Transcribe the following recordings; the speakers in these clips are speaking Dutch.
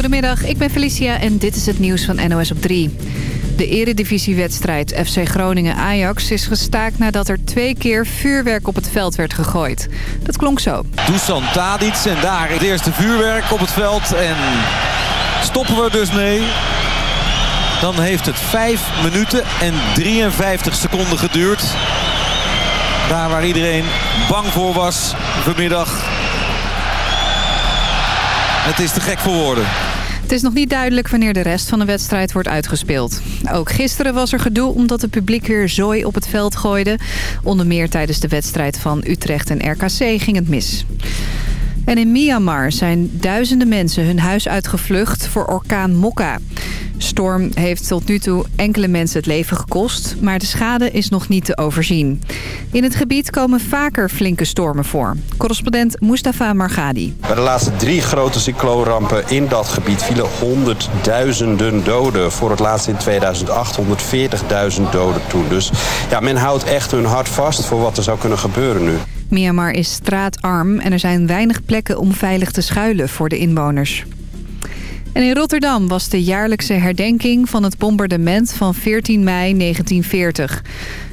Goedemiddag, ik ben Felicia en dit is het nieuws van NOS op 3. De eredivisiewedstrijd FC Groningen-Ajax is gestaakt nadat er twee keer vuurwerk op het veld werd gegooid. Dat klonk zo. Dusan Tadic en daar het eerste vuurwerk op het veld en stoppen we dus mee. Dan heeft het 5 minuten en 53 seconden geduurd. Daar waar iedereen bang voor was vanmiddag. Het is te gek voor woorden. Het is nog niet duidelijk wanneer de rest van de wedstrijd wordt uitgespeeld. Ook gisteren was er gedoe omdat het publiek weer zooi op het veld gooide. Onder meer tijdens de wedstrijd van Utrecht en RKC ging het mis. En in Myanmar zijn duizenden mensen hun huis uitgevlucht voor orkaan Mokka. Storm heeft tot nu toe enkele mensen het leven gekost, maar de schade is nog niet te overzien. In het gebied komen vaker flinke stormen voor. Correspondent Mustafa Margadi. Bij de laatste drie grote cycloonrampen in dat gebied vielen honderdduizenden doden. Voor het laatst in 2008 140.000 doden toen. Dus ja, men houdt echt hun hart vast voor wat er zou kunnen gebeuren nu. Myanmar is straatarm en er zijn weinig plekken om veilig te schuilen voor de inwoners. En in Rotterdam was de jaarlijkse herdenking van het bombardement van 14 mei 1940.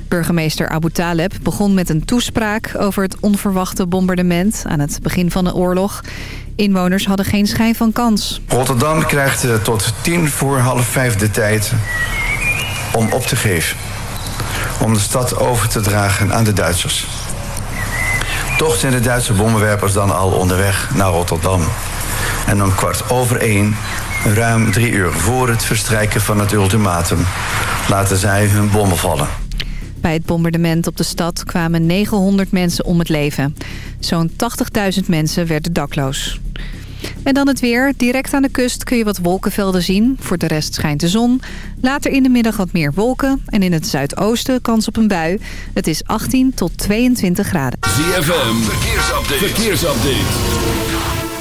Burgemeester Abu Taleb begon met een toespraak over het onverwachte bombardement aan het begin van de oorlog. Inwoners hadden geen schijn van kans. Rotterdam krijgt uh, tot tien voor half vijf de tijd om op te geven. Om de stad over te dragen aan de Duitsers. Toch zijn de Duitse bommenwerpers dan al onderweg naar Rotterdam. En om kwart over één, ruim drie uur voor het verstrijken van het ultimatum... laten zij hun bommen vallen. Bij het bombardement op de stad kwamen 900 mensen om het leven. Zo'n 80.000 mensen werden dakloos. En dan het weer. Direct aan de kust kun je wat wolkenvelden zien. Voor de rest schijnt de zon. Later in de middag wat meer wolken. En in het zuidoosten kans op een bui. Het is 18 tot 22 graden. ZFM, verkeersupdate. verkeersupdate.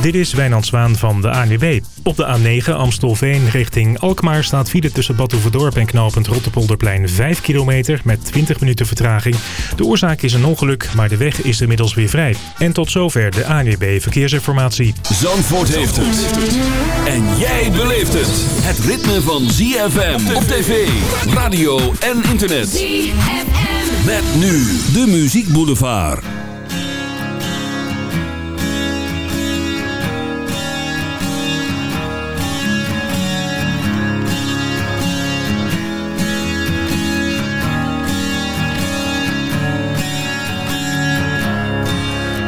Dit is Wijnand Zwaan van de ANWB. Op de A9 Amstelveen richting Alkmaar staat file tussen Badhoevedorp en knooppunt Rottepolderplein 5 kilometer met 20 minuten vertraging. De oorzaak is een ongeluk, maar de weg is inmiddels weer vrij. En tot zover de ANWB Verkeersinformatie. Zandvoort heeft het. En jij beleeft het. Het ritme van ZFM op tv, radio en internet. ZFM. Met nu de Muziek Boulevard.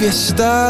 je staat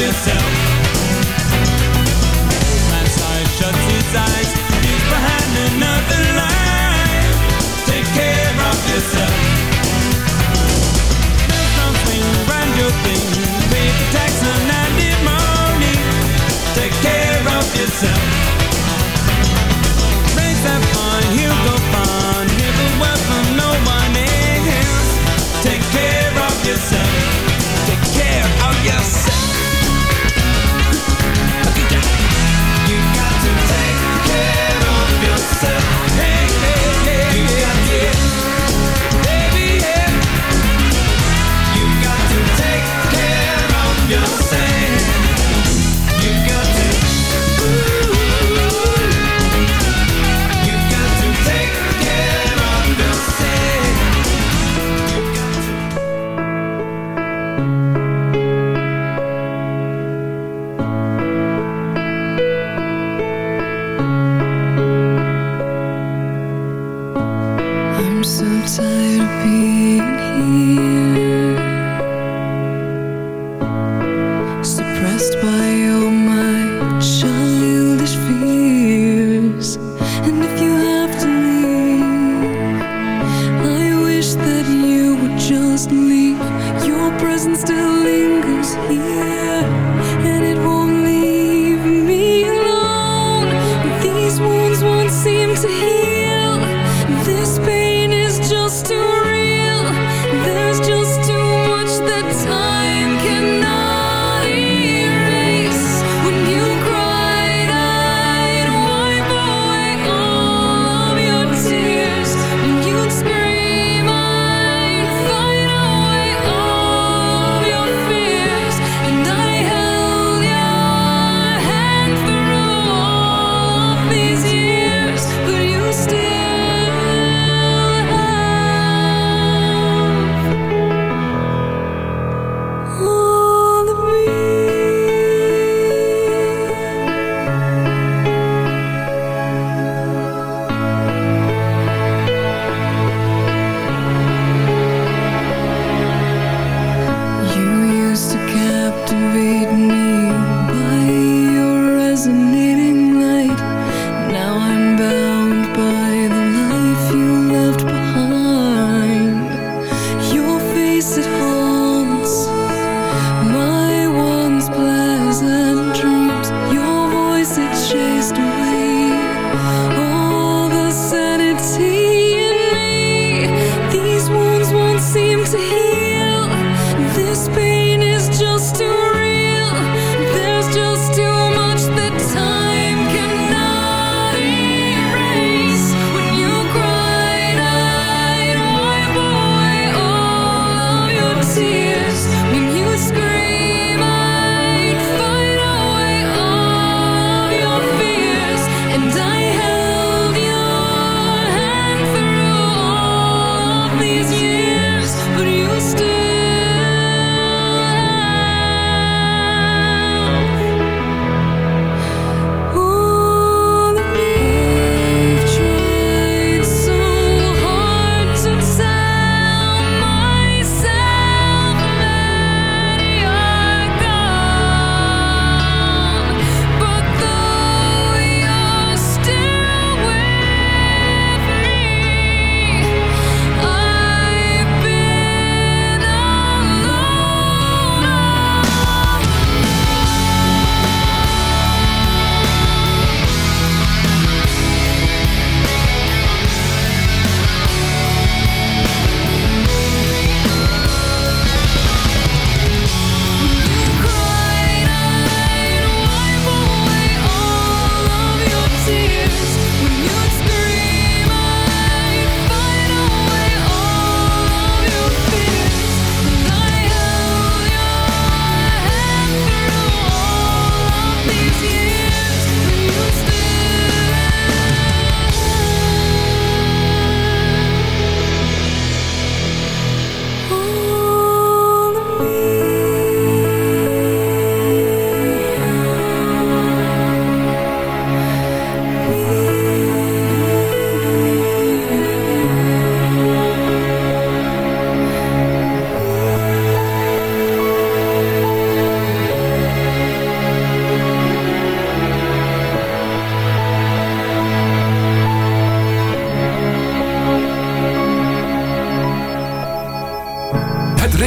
itself. Old shuts his eyes.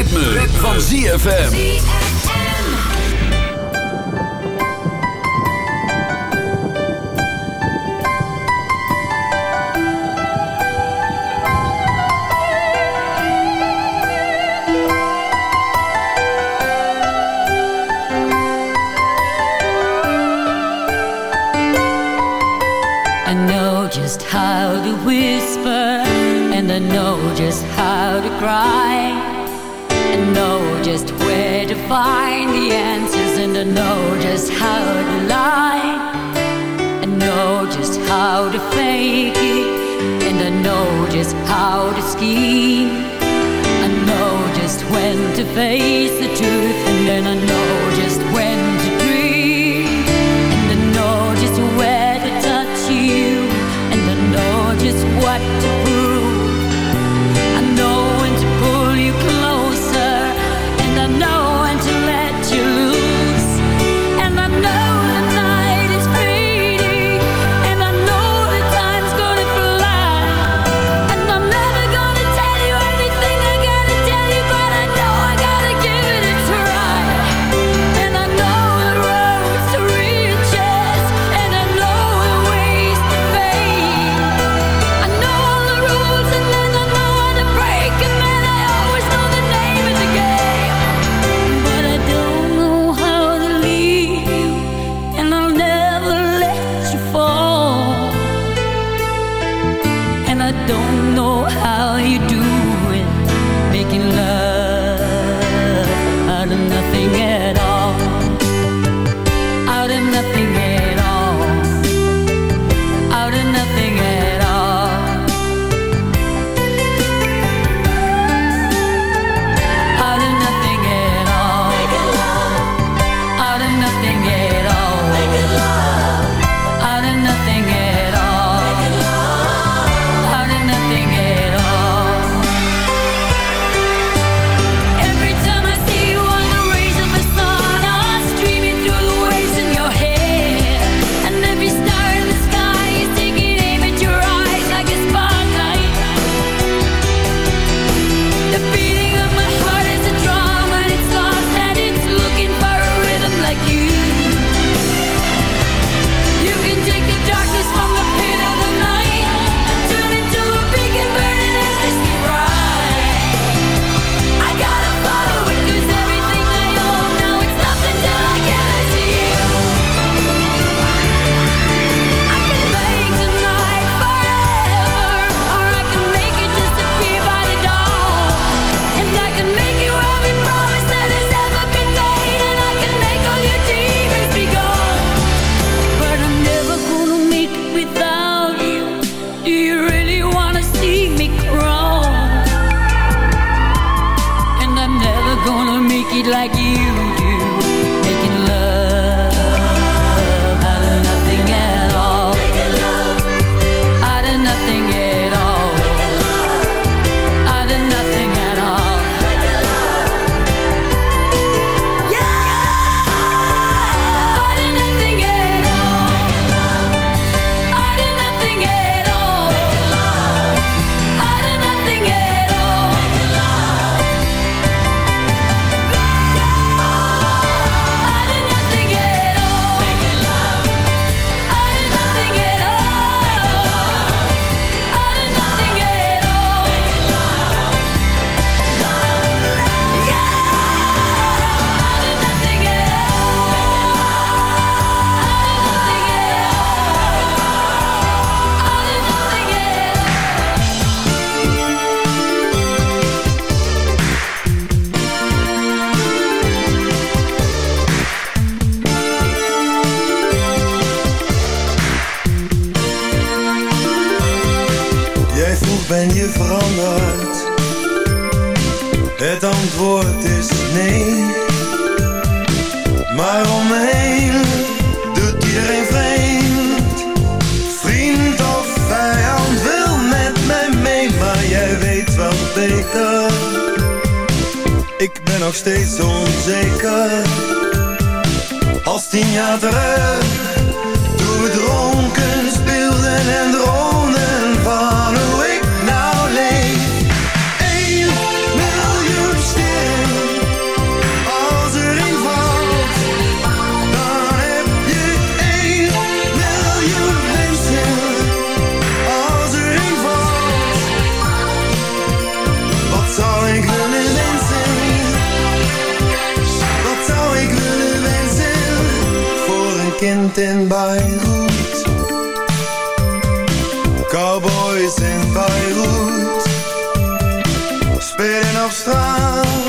ritme, ZFM. I know just how to whisper and I know just how to cry find the answers and I know just how to lie. and know just how to fake it and I know just how to scheme. I know just when to face the truth and then I know Op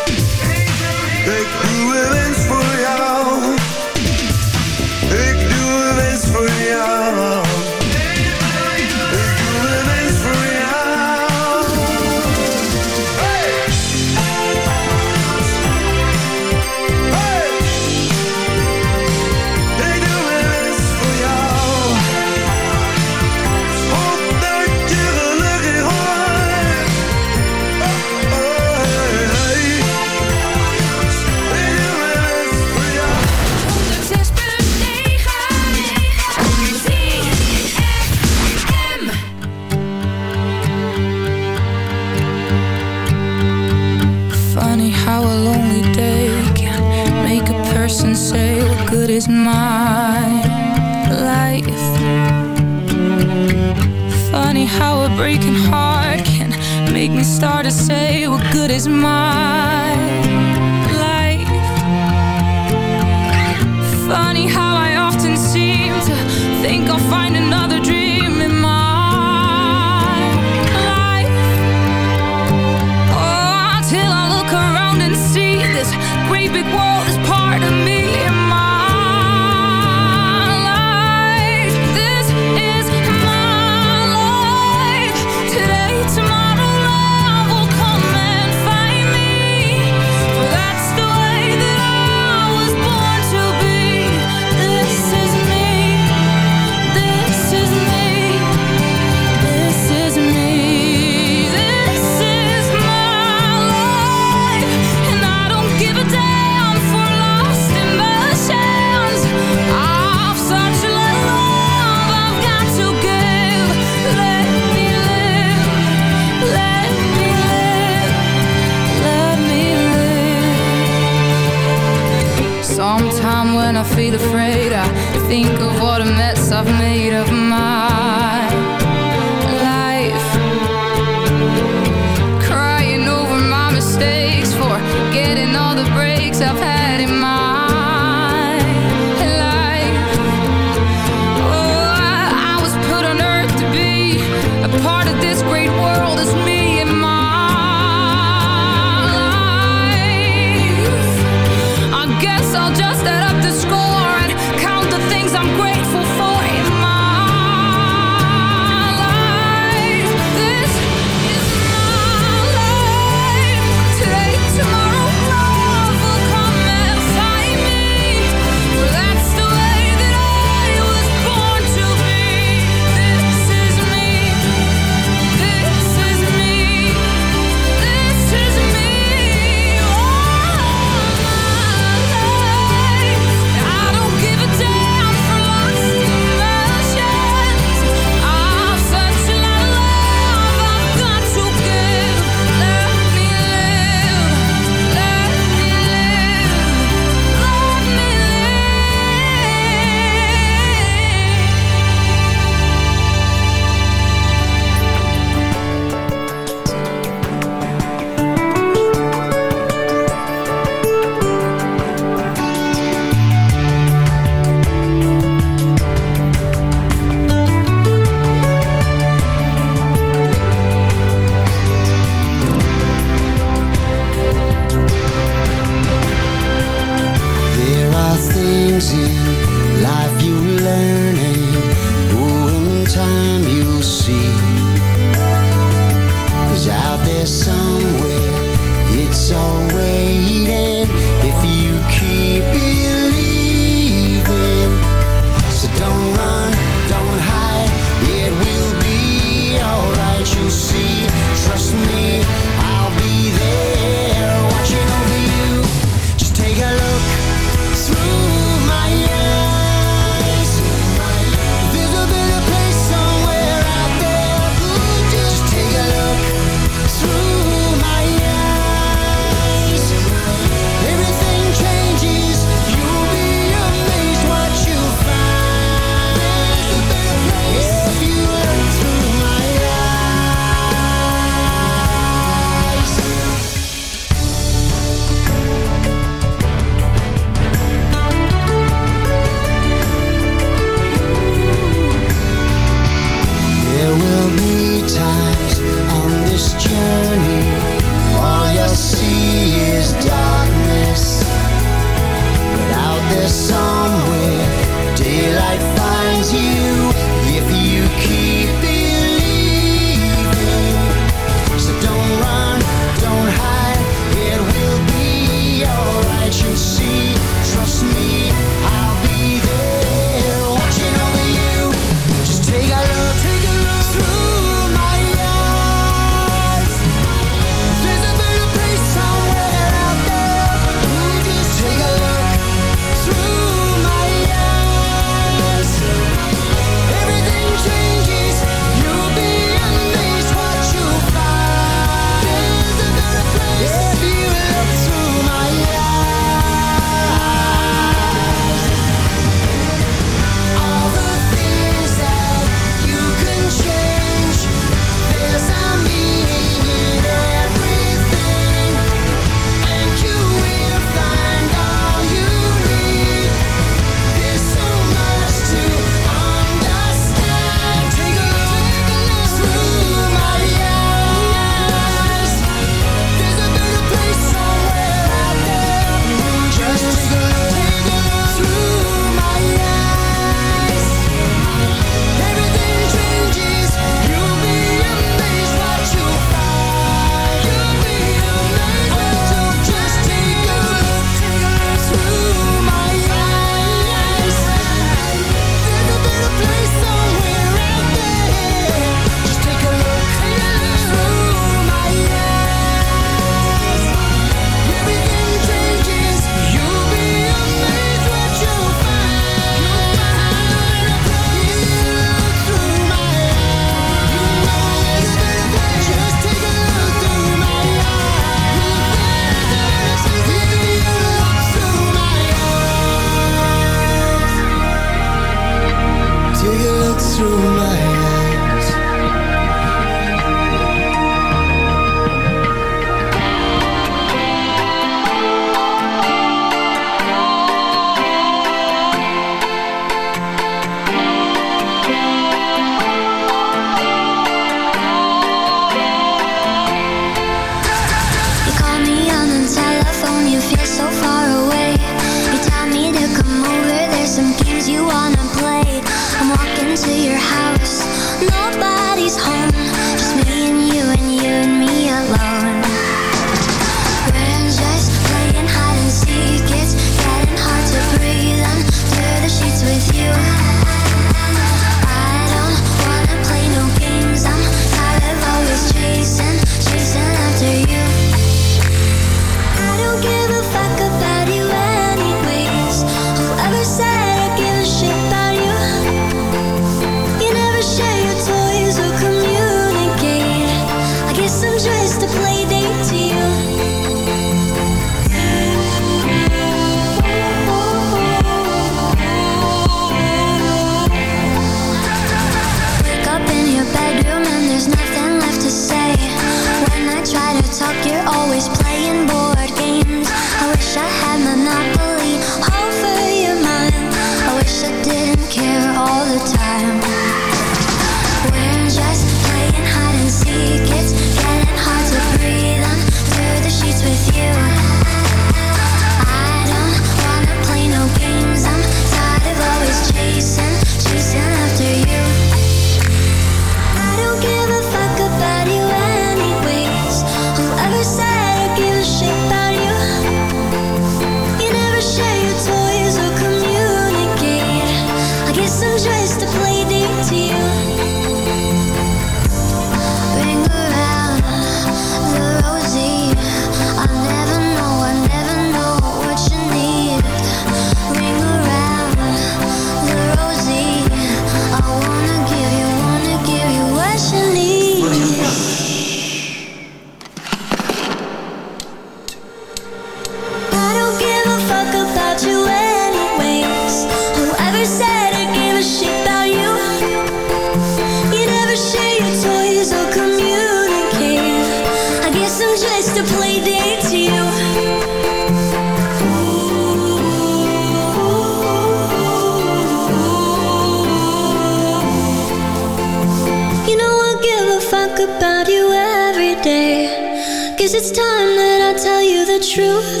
Guess it's time that I tell you the truth.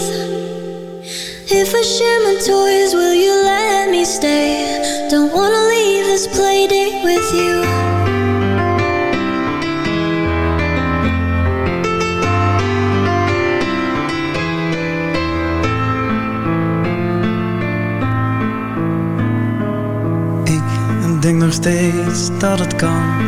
If I share my toys, will you let me stay? Don't wanna leave this play date with you. Denk nog steeds dat het kan.